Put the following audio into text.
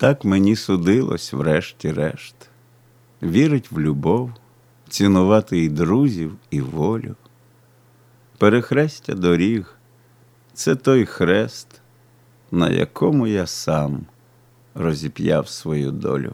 Так мені судилось, врешті-решт, вірить в любов, цінувати і друзів, і волю. Перехрестя доріг це той хрест, на якому я сам розіп'яв свою долю.